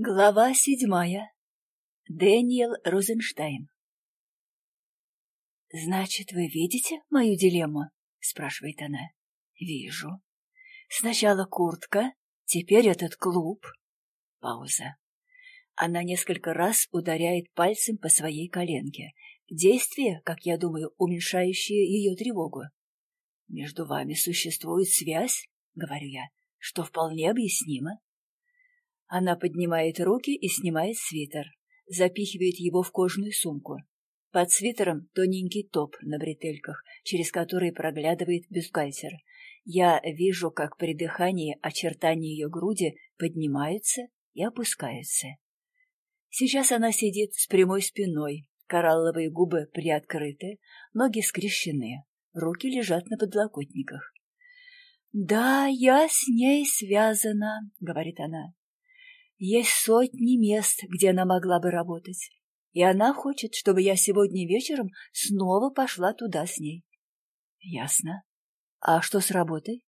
Глава седьмая. Дэниел Розенштейн. «Значит, вы видите мою дилемму?» — спрашивает она. «Вижу. Сначала куртка, теперь этот клуб». Пауза. Она несколько раз ударяет пальцем по своей коленке. Действие, как я думаю, уменьшающее ее тревогу. «Между вами существует связь», — говорю я, — «что вполне объяснимо». Она поднимает руки и снимает свитер, запихивает его в кожаную сумку. Под свитером тоненький топ на бретельках, через который проглядывает бюстгальтер. Я вижу, как при дыхании очертания ее груди поднимаются и опускаются. Сейчас она сидит с прямой спиной, коралловые губы приоткрыты, ноги скрещены, руки лежат на подлокотниках. «Да, я с ней связана», — говорит она. Есть сотни мест, где она могла бы работать, и она хочет, чтобы я сегодня вечером снова пошла туда с ней. Ясно. А что с работой?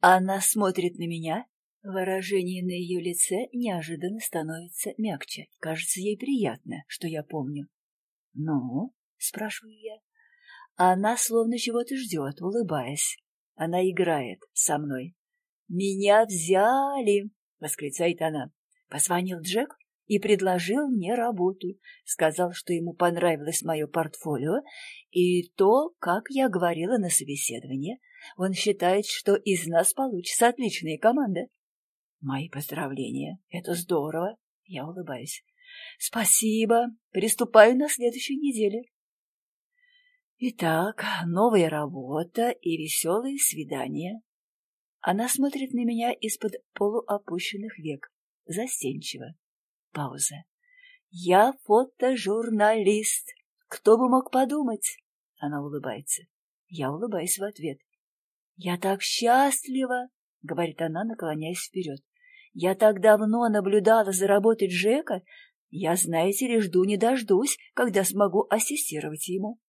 Она смотрит на меня. Выражение на ее лице неожиданно становится мягче. Кажется, ей приятно, что я помню. «Ну?» — спрашиваю я. Она словно чего-то ждет, улыбаясь. Она играет со мной. «Меня взяли!» Восклицает она. Позвонил Джек и предложил мне работу. Сказал, что ему понравилось мое портфолио и то, как я говорила на собеседовании. Он считает, что из нас получится отличная команда. Мои поздравления. Это здорово. Я улыбаюсь. Спасибо. Приступаю на следующей неделе. Итак, новая работа и веселые свидания. Она смотрит на меня из-под полуопущенных век, застенчиво. Пауза. «Я фотожурналист. Кто бы мог подумать?» Она улыбается. Я улыбаюсь в ответ. «Я так счастлива!» — говорит она, наклоняясь вперед. «Я так давно наблюдала за работой Джека. Я, знаете ли, жду не дождусь, когда смогу ассистировать ему.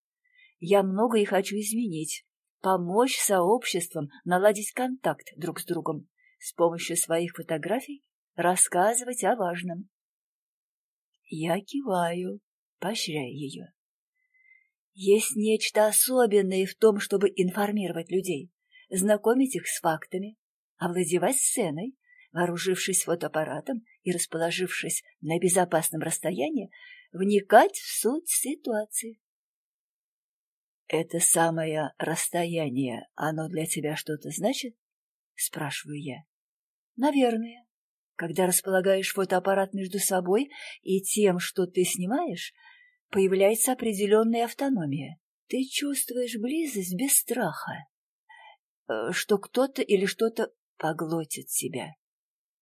Я многое хочу изменить, помочь сообществам наладить контакт друг с другом, с помощью своих фотографий рассказывать о важном. Я киваю, поощряя ее. Есть нечто особенное в том, чтобы информировать людей, знакомить их с фактами, овладевать сценой, вооружившись фотоаппаратом и расположившись на безопасном расстоянии, вникать в суть ситуации. «Это самое расстояние, оно для тебя что-то значит?» — спрашиваю я. «Наверное. Когда располагаешь фотоаппарат между собой и тем, что ты снимаешь, появляется определенная автономия. Ты чувствуешь близость без страха, э, что кто-то или что-то поглотит тебя.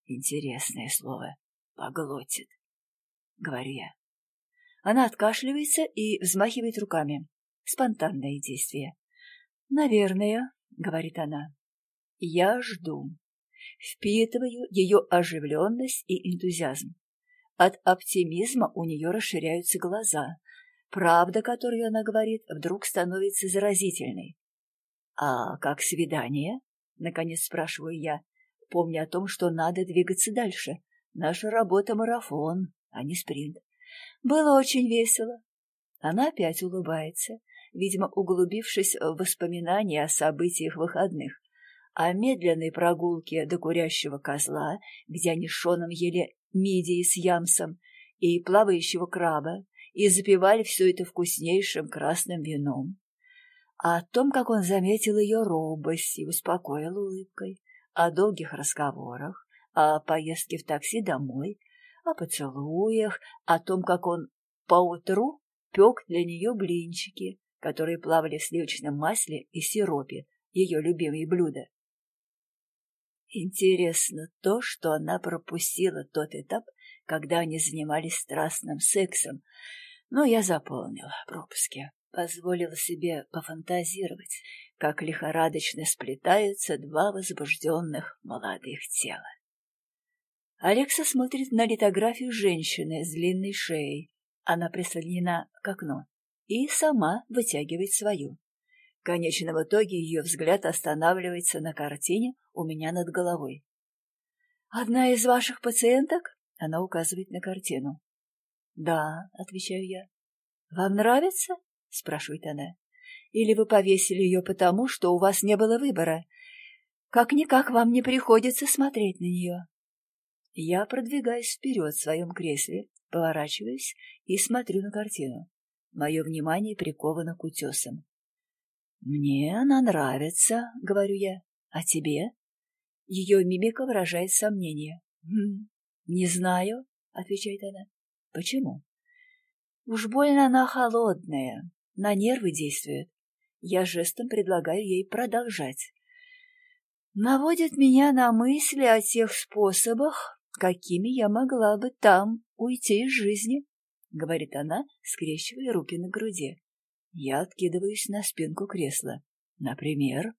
Интересное слово «поглотит», — говорю я. Она откашливается и взмахивает руками. Спонтанное действие. «Наверное», — говорит она. «Я жду». Впитываю ее оживленность и энтузиазм. От оптимизма у нее расширяются глаза. Правда, которую она говорит, вдруг становится заразительной. «А как свидание?» — наконец спрашиваю я, помня о том, что надо двигаться дальше. Наша работа — марафон, а не спринт. Было очень весело. Она опять улыбается, видимо, углубившись в воспоминания о событиях выходных, о медленной прогулке до курящего козла, где они с Шоном ели мидии с ямсом и плавающего краба, и запивали все это вкуснейшим красным вином. О том, как он заметил ее робость и успокоил улыбкой, о долгих разговорах, о поездке в такси домой, о поцелуях, о том, как он поутру пек для нее блинчики, которые плавали в сливочном масле и сиропе, ее любимые блюда. Интересно то, что она пропустила тот этап, когда они занимались страстным сексом, но я заполнила пропуски, позволила себе пофантазировать, как лихорадочно сплетаются два возбужденных молодых тела. Алекса смотрит на литографию женщины с длинной шеей. Она прислонена к окну и сама вытягивает свою. В конечном итоге ее взгляд останавливается на картине у меня над головой. «Одна из ваших пациенток?» Она указывает на картину. «Да», — отвечаю я. «Вам нравится?» — спрашивает она. «Или вы повесили ее потому, что у вас не было выбора? Как-никак вам не приходится смотреть на нее». Я продвигаюсь вперед в своем кресле, поворачиваюсь и смотрю на картину. Мое внимание приковано к утесам. «Мне она нравится», — говорю я. «А тебе?» Ее мимика выражает сомнение. «Хм, «Не знаю», — отвечает она. «Почему?» «Уж больно она холодная, на нервы действует. Я жестом предлагаю ей продолжать. Наводит меня на мысли о тех способах, какими я могла бы там уйти из жизни», — говорит она, скрещивая руки на груди. Я откидываюсь на спинку кресла. «Например?»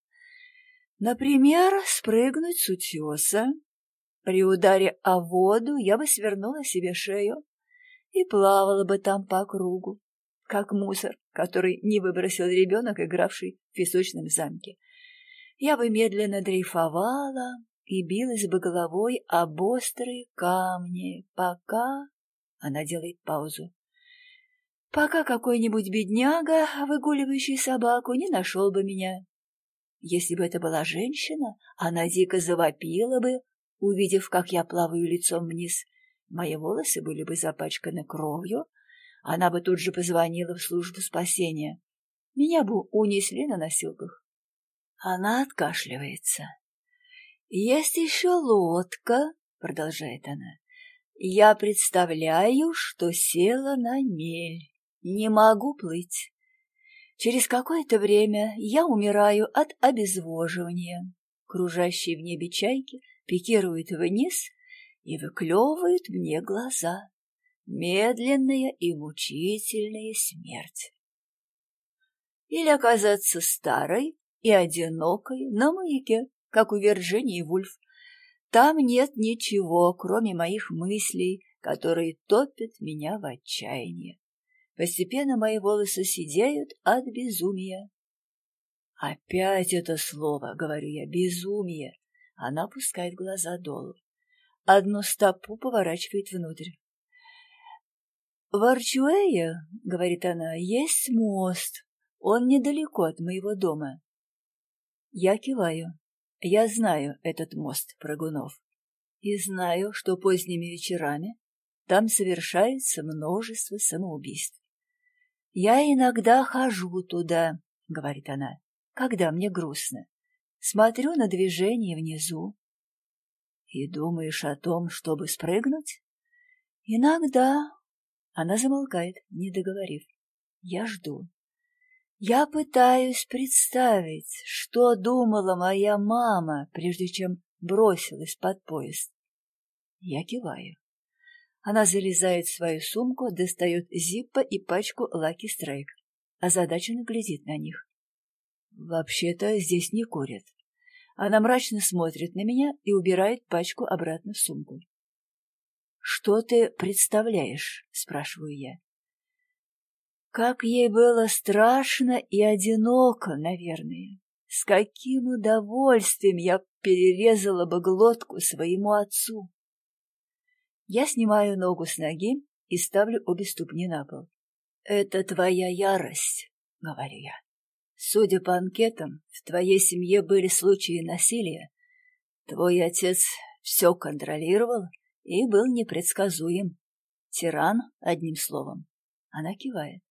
«Например, спрыгнуть с утеса, при ударе о воду я бы свернула себе шею и плавала бы там по кругу, как мусор, который не выбросил ребенок, игравший в песочном замке. Я бы медленно дрейфовала и билась бы головой об острые камни, пока... Она делает паузу. Пока какой-нибудь бедняга, выгуливающий собаку, не нашел бы меня. Если бы это была женщина, она дико завопила бы, Увидев, как я плаваю лицом вниз, мои волосы были бы запачканы кровью, она бы тут же позвонила в службу спасения. Меня бы унесли на носилках. Она откашливается. «Есть еще лодка», — продолжает она. «Я представляю, что села на мель. Не могу плыть. Через какое-то время я умираю от обезвоживания. Кружащие в небе чайки пикирует вниз и выклевывает мне глаза. Медленная и мучительная смерть. Или оказаться старой и одинокой на маяке, как у Вирджинии Вульф. Там нет ничего, кроме моих мыслей, которые топят меня в отчаянии. Постепенно мои волосы сидеют от безумия. Опять это слово, говорю я, безумие. Она опускает глаза долу. Одну стопу поворачивает внутрь. «В Арчуэе, — говорит она, — есть мост. Он недалеко от моего дома». Я киваю. Я знаю этот мост прыгунов. И знаю, что поздними вечерами там совершается множество самоубийств. «Я иногда хожу туда», — говорит она, — «когда мне грустно смотрю на движение внизу. И думаешь о том, чтобы спрыгнуть? Иногда. Она замолкает, не договорив. Я жду. Я пытаюсь представить, что думала моя мама, прежде чем бросилась под поезд. Я киваю. Она залезает в свою сумку, достает зиппа и пачку Лаки Страйк. Озадаченно глядит на них. Вообще-то здесь не курят. Она мрачно смотрит на меня и убирает пачку обратно в сумку. «Что ты представляешь?» — спрашиваю я. Как ей было страшно и одиноко, наверное. С каким удовольствием я перерезала бы глотку своему отцу. Я снимаю ногу с ноги и ставлю обе ступни на пол. «Это твоя ярость», — говорю я. Судя по анкетам, в твоей семье были случаи насилия. Твой отец все контролировал и был непредсказуем. Тиран, одним словом. Она кивает.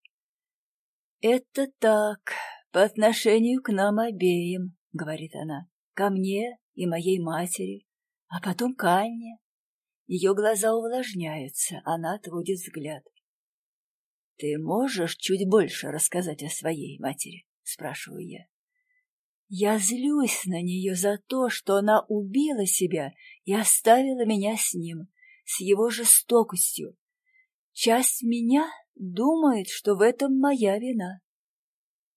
«Это так, по отношению к нам обеим», — говорит она, — «ко мне и моей матери, а потом к Анне». Ее глаза увлажняются, она отводит взгляд. «Ты можешь чуть больше рассказать о своей матери?» — спрашиваю я. Я злюсь на нее за то, что она убила себя и оставила меня с ним, с его жестокостью. Часть меня думает, что в этом моя вина.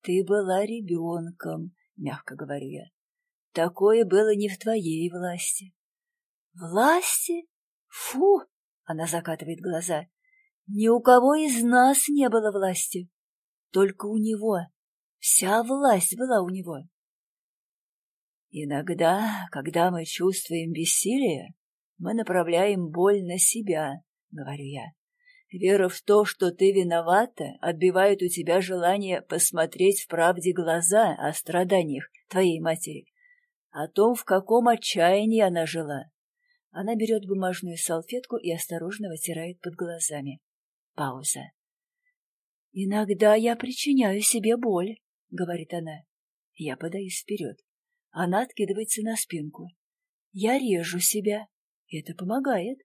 Ты была ребенком, мягко говорю я. Такое было не в твоей власти. Власти? Фу! Она закатывает глаза. Ни у кого из нас не было власти. Только у него. Вся власть была у него. Иногда, когда мы чувствуем бессилие, Мы направляем боль на себя, говорю я. Вера в то, что ты виновата, отбивает у тебя желание посмотреть в правде глаза о страданиях твоей матери, о том, в каком отчаянии она жила. Она берет бумажную салфетку и осторожно вытирает под глазами. Пауза. «Иногда я причиняю себе боль», — говорит она. Я подаюсь вперед. Она откидывается на спинку. Я режу себя. Это помогает.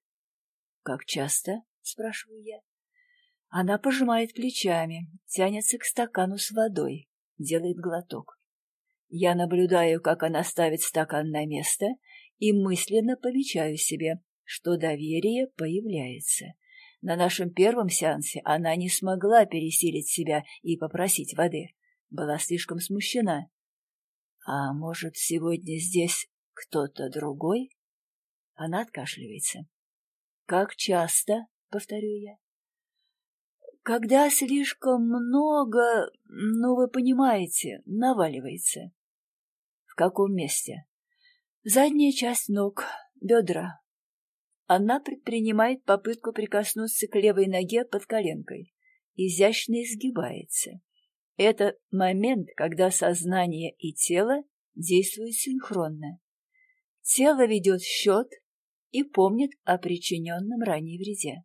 «Как часто?» — спрашиваю я. Она пожимает плечами, тянется к стакану с водой, делает глоток. Я наблюдаю, как она ставит стакан на место, и мысленно помечаю себе, что доверие появляется. На нашем первом сеансе она не смогла пересилить себя и попросить воды. Была слишком смущена. А может, сегодня здесь кто-то другой? Она откашливается. Как часто, повторю я. Когда слишком много, ну, вы понимаете, наваливается. В каком месте? Задняя часть ног, бедра. Она предпринимает попытку прикоснуться к левой ноге под коленкой. Изящно изгибается. Это момент, когда сознание и тело действуют синхронно. Тело ведет счет и помнит о причиненном ранее вреде.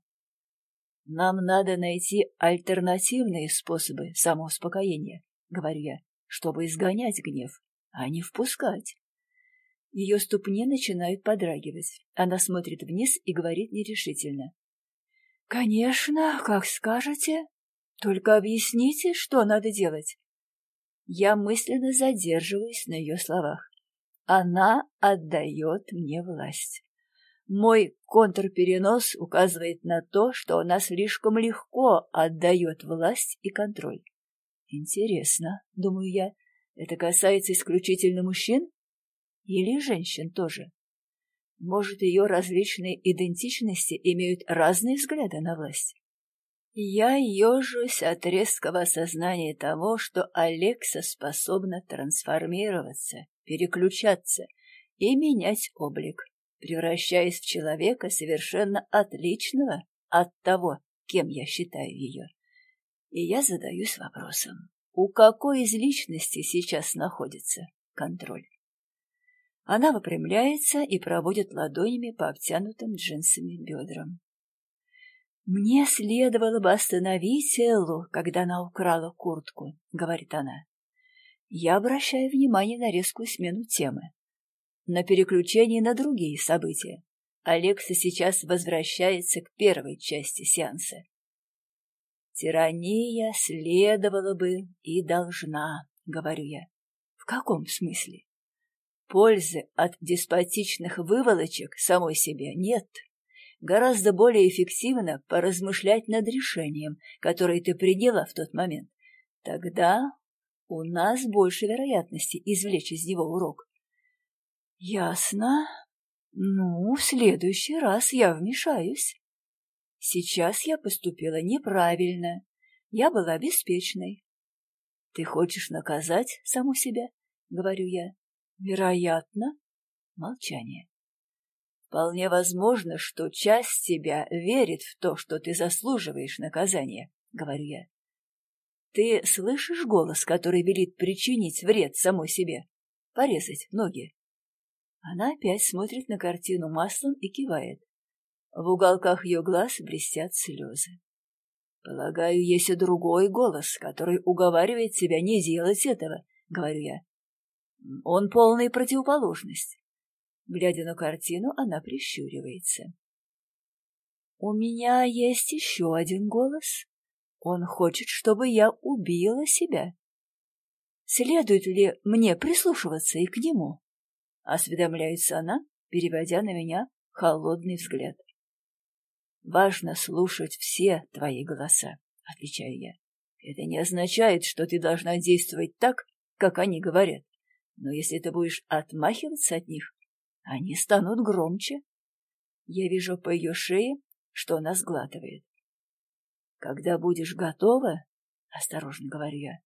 Нам надо найти альтернативные способы самоуспокоения, говорю я, чтобы изгонять гнев, а не впускать. Ее ступни начинают подрагивать. Она смотрит вниз и говорит нерешительно. — Конечно, как скажете. Только объясните, что надо делать. Я мысленно задерживаюсь на ее словах. Она отдает мне власть. Мой контрперенос указывает на то, что она слишком легко отдает власть и контроль. Интересно, думаю я, это касается исключительно мужчин? Или женщин тоже? Может, ее различные идентичности имеют разные взгляды на власть? Я ежусь от резкого осознания того, что Алекса способна трансформироваться, переключаться и менять облик, превращаясь в человека совершенно отличного от того, кем я считаю ее. И я задаюсь вопросом, у какой из личностей сейчас находится контроль? Она выпрямляется и проводит ладонями по обтянутым джинсами бедрам. «Мне следовало бы остановить Эллу, когда она украла куртку», — говорит она. Я обращаю внимание на резкую смену темы, на переключение на другие события. Алекса сейчас возвращается к первой части сеанса. «Тирания следовало бы и должна», — говорю я. «В каком смысле?» «Пользы от деспотичных выволочек самой себе нет» гораздо более эффективно поразмышлять над решением, которое ты приняла в тот момент. Тогда у нас больше вероятности извлечь из него урок. Ясно. Ну, в следующий раз я вмешаюсь. Сейчас я поступила неправильно. Я была беспечной. Ты хочешь наказать саму себя? Говорю я. Вероятно. Молчание. Вполне возможно, что часть тебя верит в то, что ты заслуживаешь наказания, — говорю я. Ты слышишь голос, который велит причинить вред самой себе? Порезать ноги? Она опять смотрит на картину маслом и кивает. В уголках ее глаз блестят слезы. Полагаю, есть и другой голос, который уговаривает тебя не делать этого, — говорю я. Он полная противоположность. Глядя на картину, она прищуривается. «У меня есть еще один голос. Он хочет, чтобы я убила себя. Следует ли мне прислушиваться и к нему?» Осведомляется она, переводя на меня холодный взгляд. «Важно слушать все твои голоса», — отвечаю я. «Это не означает, что ты должна действовать так, как они говорят. Но если ты будешь отмахиваться от них, они станут громче. Я вижу по ее шее, что она сглатывает. Когда будешь готова, осторожно говорю я,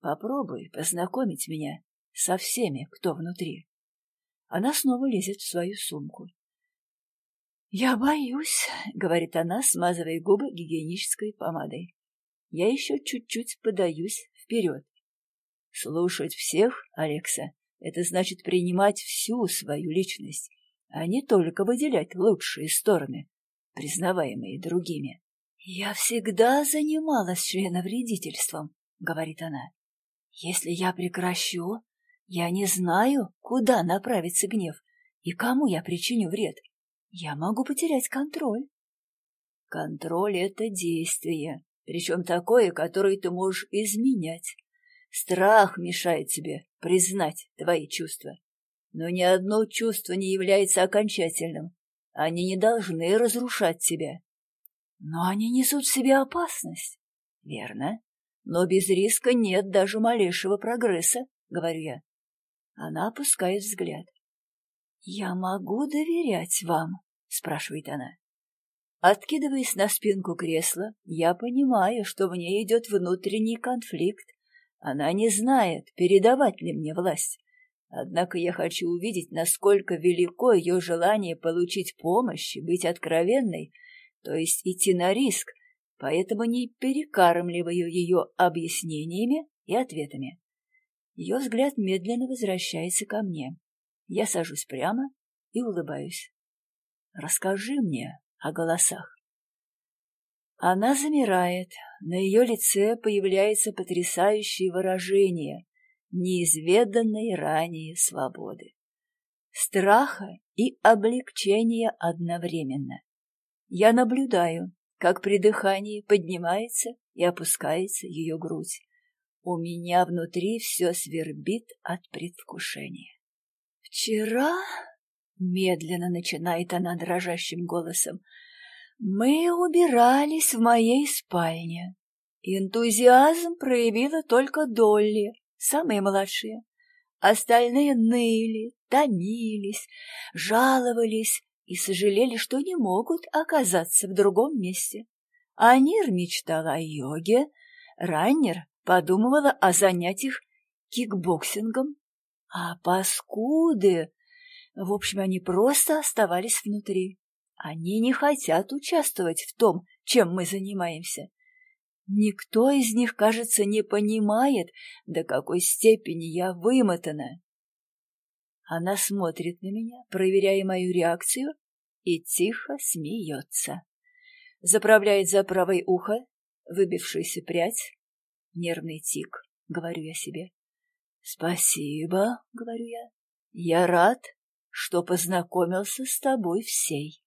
попробуй познакомить меня со всеми, кто внутри. Она снова лезет в свою сумку. «Я боюсь», — говорит она, смазывая губы гигиенической помадой. Я еще чуть-чуть подаюсь вперед. Слушать всех, Алекса, это значит принимать всю свою личность, а не только выделять лучшие стороны, признаваемые другими. «Я всегда занималась членовредительством», — говорит она. «Если я прекращу, я не знаю, куда направится гнев и кому я причиню вред. Я могу потерять контроль». «Контроль — это действие, причем такое, которое ты можешь изменять. Страх мешает тебе признать твои чувства. Но ни одно чувство не является окончательным. Они не должны разрушать тебя. Но они несут в себе опасность. Верно. Но без риска нет даже малейшего прогресса, говорю я. Она опускает взгляд. «Я могу доверять вам?» — спрашивает она. Откидываясь на спинку кресла, я понимаю, что в ней идет внутренний конфликт. Она не знает, передавать ли мне власть. Однако я хочу увидеть, насколько велико ее желание получить помощь и быть откровенной, то есть идти на риск, поэтому не перекармливаю ее объяснениями и ответами. Ее взгляд медленно возвращается ко мне. Я сажусь прямо и улыбаюсь. «Расскажи мне о голосах». Она замирает, на ее лице появляется потрясающее выражение неизведанной ранее свободы, страха и облегчения одновременно. Я наблюдаю, как при дыхании поднимается и опускается ее грудь. У меня внутри все свербит от предвкушения. «Вчера...» — медленно начинает она дрожащим голосом. «Мы убирались в моей спальне. Энтузиазм проявила только Долли, самая младшая. Остальные ныли, томились, жаловались и сожалели, что не могут оказаться в другом месте. Анир мечтал о йоге, Раннер подумывала о занятиях кикбоксингом, а паскуды... В общем, они просто оставались внутри. Они не хотят участвовать в том, чем мы занимаемся. Никто из них, кажется, не понимает, до какой степени я вымотана. Она смотрит на меня, проверяя мою реакцию, и тихо смеется. Заправляет за правое ухо выбившуюся прядь. Нервный тик, говорю я себе. Спасибо, говорю я. Я рад, что познакомился с тобой всей.